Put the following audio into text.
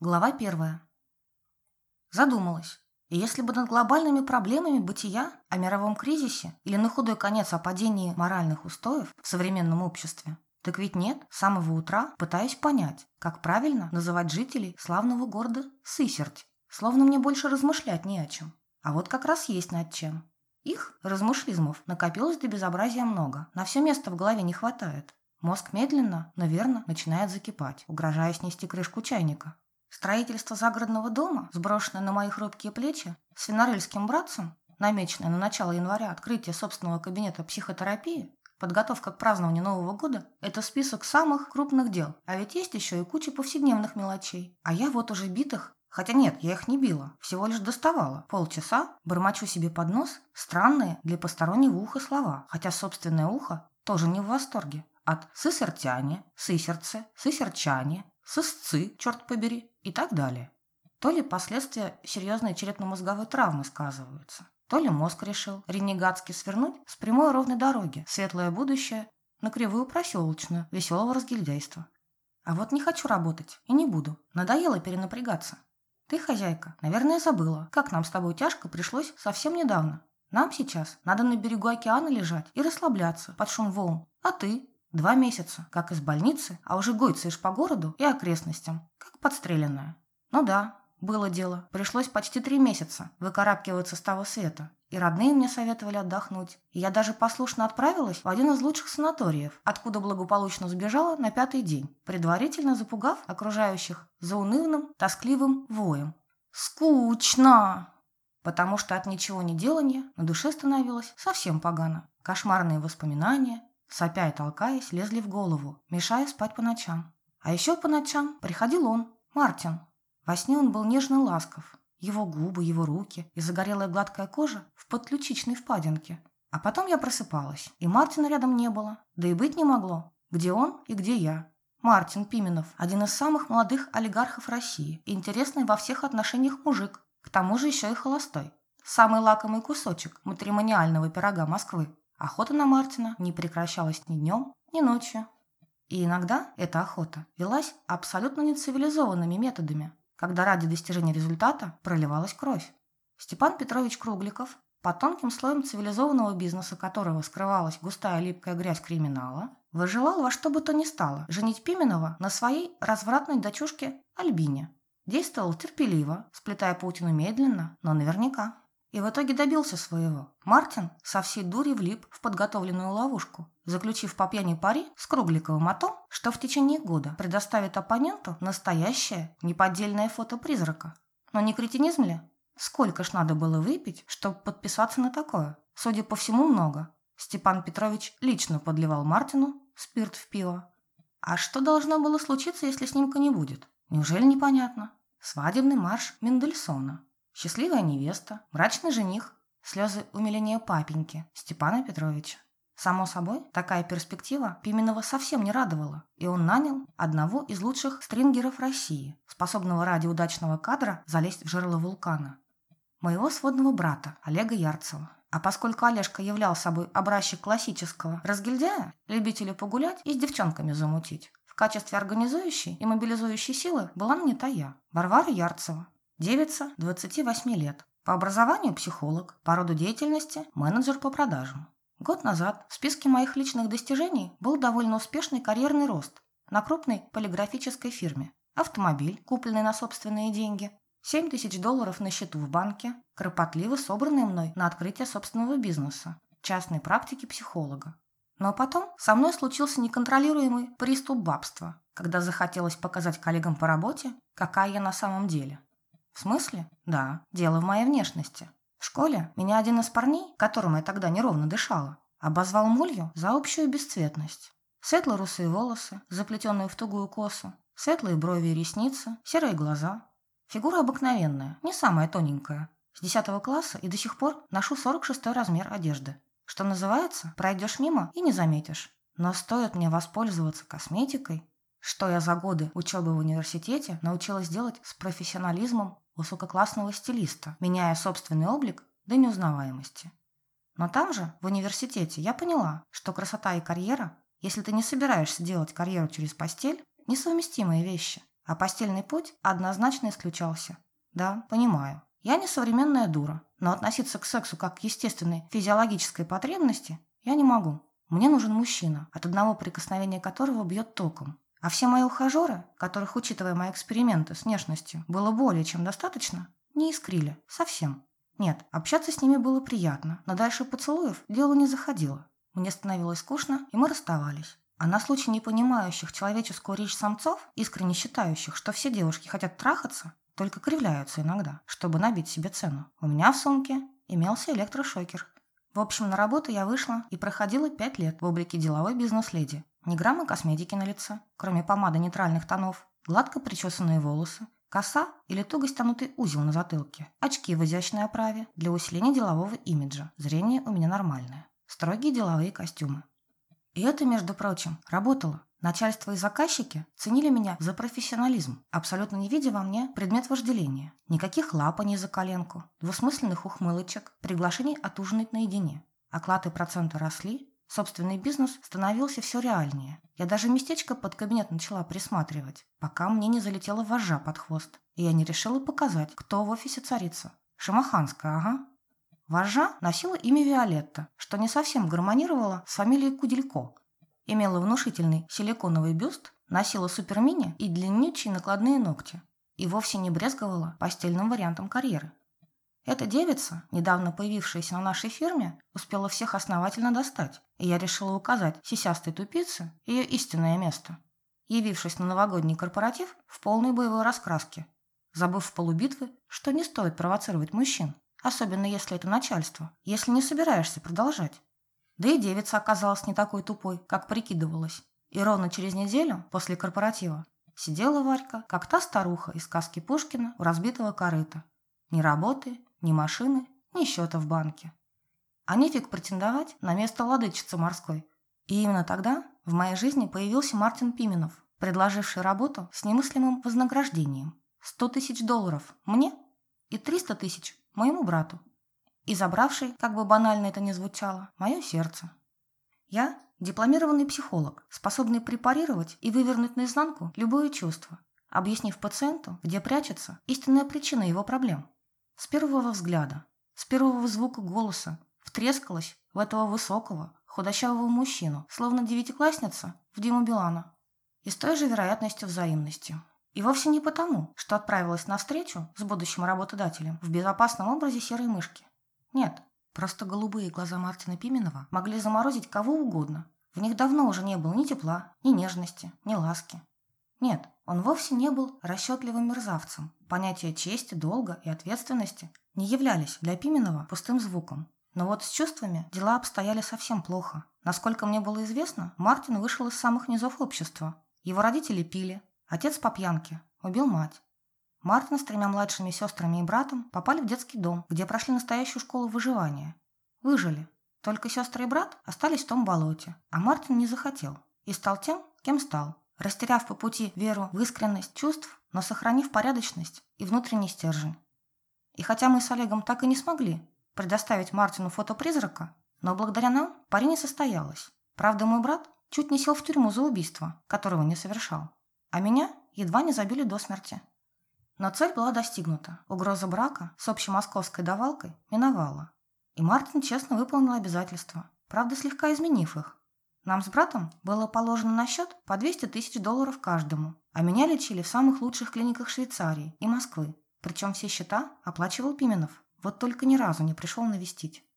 Глава первая. Задумалась. И если бы над глобальными проблемами бытия, о мировом кризисе или на худой конец о падении моральных устоев в современном обществе, так ведь нет, с самого утра пытаюсь понять, как правильно называть жителей славного города Сысерть, словно мне больше размышлять не о чем. А вот как раз есть над чем. Их, размышлизмов, накопилось до безобразия много, на все место в голове не хватает. Мозг медленно, но верно начинает закипать, угрожая снести крышку чайника. Строительство загородного дома, сброшенное на мои хрупкие плечи, с винорельским братцем, намеченное на начало января открытие собственного кабинета психотерапии, подготовка к празднованию Нового года – это список самых крупных дел. А ведь есть еще и куча повседневных мелочей. А я вот уже битых Хотя нет, я их не била, всего лишь доставала. Полчаса бормочу себе под нос странные для постороннего уха слова, хотя собственное ухо тоже не в восторге. От сысертяне, сысерцы, сысерчане, сысцы, черт побери, и так далее. То ли последствия серьезной черепно-мозговой травмы сказываются, то ли мозг решил ренегатски свернуть с прямой ровной дороги, светлое будущее, на кривую проселочную, веселого разгильдяйства. А вот не хочу работать и не буду. Надоело перенапрягаться. Ты, хозяйка, наверное, забыла, как нам с тобой тяжко пришлось совсем недавно. Нам сейчас надо на берегу океана лежать и расслабляться под шум волн. А ты? Два месяца, как из больницы, а уже гойцаешь по городу и окрестностям, как подстреленная. Ну да, было дело. Пришлось почти три месяца выкарабкиваться с того света. И родные мне советовали отдохнуть. И я даже послушно отправилась в один из лучших санаториев, откуда благополучно сбежала на пятый день, предварительно запугав окружающих заунывным, тоскливым воем. «Скучно!» Потому что от ничего не делания на душе становилось совсем погано. Кошмарные воспоминания, сопя и толкаясь, лезли в голову, мешая спать по ночам. А еще по ночам приходил он, Мартин. Во сне он был нежно ласков. Его губы, его руки и загорелая гладкая кожа в подключичной впадинке. А потом я просыпалась, и Мартина рядом не было. Да и быть не могло. Где он и где я? Мартин Пименов – один из самых молодых олигархов России интересный во всех отношениях мужик. К тому же еще и холостой. Самый лакомый кусочек матримониального пирога Москвы. Охота на Мартина не прекращалась ни днем, ни ночью. И иногда эта охота велась абсолютно нецивилизованными методами, когда ради достижения результата проливалась кровь. Степан Петрович Кругликов, под тонким слоем цивилизованного бизнеса которого скрывалась густая липкая грязь криминала, выжелал во что бы то ни стало женить Пименова на своей развратной дочушке Альбине. Действовал терпеливо, сплетая паутину медленно, но наверняка. И в итоге добился своего. Мартин со всей дури влип в подготовленную ловушку, заключив по пьяни пари с Кругликовым о том, что в течение года предоставит оппоненту настоящее, неподдельное фото призрака. Но не кретинизм ли? Сколько ж надо было выпить, чтобы подписаться на такое? Судя по всему, много. Степан Петрович лично подливал Мартину спирт в пиво. А что должно было случиться, если снимка не будет? Неужели непонятно? Свадебный марш Мендельсона. Счастливая невеста, мрачный жених, слезы умиления папеньки Степана Петровича. Само собой, такая перспектива Пименова совсем не радовала, и он нанял одного из лучших стрингеров России, способного ради удачного кадра залезть в жерло вулкана. Моего сводного брата, Олега Ярцева. А поскольку Олежка являл собой образчик классического разгильдяя, любителя погулять и с девчонками замутить, в качестве организующей и мобилизующей силы была нанята я, Варвара Ярцева, Девица, 28 лет. По образованию психолог, по роду деятельности менеджер по продажам. Год назад в списке моих личных достижений был довольно успешный карьерный рост на крупной полиграфической фирме. Автомобиль, купленный на собственные деньги, 7 тысяч долларов на счету в банке, кропотливо собранные мной на открытие собственного бизнеса, частной практики психолога. Но потом со мной случился неконтролируемый приступ бабства, когда захотелось показать коллегам по работе, какая я на самом деле. В смысле? Да, дело в моей внешности. В школе меня один из парней, которому я тогда неровно дышала, обозвал молью за общую бесцветность. Светло-русые волосы, заплетенные в тугую косу, светлые брови и ресницы, серые глаза. Фигура обыкновенная, не самая тоненькая. С 10 класса и до сих пор ношу 46 размер одежды. Что называется, пройдешь мимо и не заметишь. Но стоит мне воспользоваться косметикой, что я за годы учебы в университете научилась делать с профессионализмом высококлассного стилиста, меняя собственный облик до неузнаваемости. Но там же, в университете, я поняла, что красота и карьера, если ты не собираешься делать карьеру через постель, несовместимые вещи. а постельный путь однозначно исключался. Да, понимаю. Я не современная дура, но относиться к сексу как к естественной физиологической потребности я не могу. Мне нужен мужчина, от одного прикосновения которого бьет током. А все мои ухажеры, которых, учитывая мои эксперименты с внешностью, было более чем достаточно, не искрили. Совсем. Нет, общаться с ними было приятно, но дальше поцелуев дело не заходило. Мне становилось скучно, и мы расставались. А на случай непонимающих человеческую речь самцов, искренне считающих, что все девушки хотят трахаться, только кривляются иногда, чтобы набить себе цену. У меня в сумке имелся электрошокер. В общем, на работу я вышла и проходила пять лет в облике деловой бизнес-леди. Ни грамма косметики на лице, кроме помады нейтральных тонов, гладко причесанные волосы, коса или туго стянутый узел на затылке, очки в изящной оправе для усиления делового имиджа, зрение у меня нормальное, строгие деловые костюмы. И это, между прочим, работало. Начальство и заказчики ценили меня за профессионализм, абсолютно не видя во мне предмет вожделения. Никаких лапаний за коленку, двусмысленных ухмылочек, приглашений отужинать наедине. Оклады процента росли, собственный бизнес становился все реальнее. Я даже местечко под кабинет начала присматривать, пока мне не залетела вожжа под хвост, и я не решила показать, кто в офисе царица. Шамаханская, ага. Вожжа носила имя Виолетта, что не совсем гармонировало с фамилией Куделько, Имела внушительный силиконовый бюст, носила супермини и длиннючие накладные ногти. И вовсе не брезговала постельным вариантом карьеры. Эта девица, недавно появившаяся на нашей фирме, успела всех основательно достать, и я решила указать сисястой тупице ее истинное место. Явившись на новогодний корпоратив в полной боевой раскраске, забыв в полубитвы, что не стоит провоцировать мужчин, особенно если это начальство, если не собираешься продолжать. Да и девица оказалась не такой тупой, как прикидывалась. И ровно через неделю после корпоратива сидела Варька, как та старуха из сказки Пушкина у разбитого корыта. Ни работы, ни машины, ни счета в банке. А нефиг претендовать на место владычицы морской. И именно тогда в моей жизни появился Мартин Пименов, предложивший работу с немыслимым вознаграждением. 100 тысяч долларов мне и 300 тысяч моему брату и забравший, как бы банально это ни звучало, мое сердце. Я – дипломированный психолог, способный препарировать и вывернуть наизнанку любое чувство, объяснив пациенту, где прячется истинная причина его проблем. С первого взгляда, с первого звука голоса втрескалась в этого высокого, худощавого мужчину, словно девятиклассница в Диму Билана. И с той же вероятностью взаимности. И вовсе не потому, что отправилась на встречу с будущим работодателем в безопасном образе серой мышки. Нет, просто голубые глаза Мартина Пименова могли заморозить кого угодно. В них давно уже не было ни тепла, ни нежности, ни ласки. Нет, он вовсе не был расчетливым мерзавцем. Понятия чести, долга и ответственности не являлись для Пименова пустым звуком. Но вот с чувствами дела обстояли совсем плохо. Насколько мне было известно, Мартин вышел из самых низов общества. Его родители пили, отец по пьянке, убил мать. Мартин с тремя младшими сестрами и братом попали в детский дом, где прошли настоящую школу выживания. Выжили. Только сестры и брат остались в том болоте, а Мартин не захотел и стал тем, кем стал, растеряв по пути веру в искренность чувств, но сохранив порядочность и внутренний стержень. И хотя мы с Олегом так и не смогли предоставить Мартину фото призрака, но благодаря нам пари не состоялось. Правда, мой брат чуть не сел в тюрьму за убийство, которого не совершал, а меня едва не забили до смерти. Но цель была достигнута. Угроза брака с общемосковской давалкой миновала. И Мартин честно выполнил обязательства, правда слегка изменив их. Нам с братом было положено на счет по 200 тысяч долларов каждому, а меня лечили в самых лучших клиниках Швейцарии и Москвы. Причем все счета оплачивал Пименов, вот только ни разу не пришел навестить.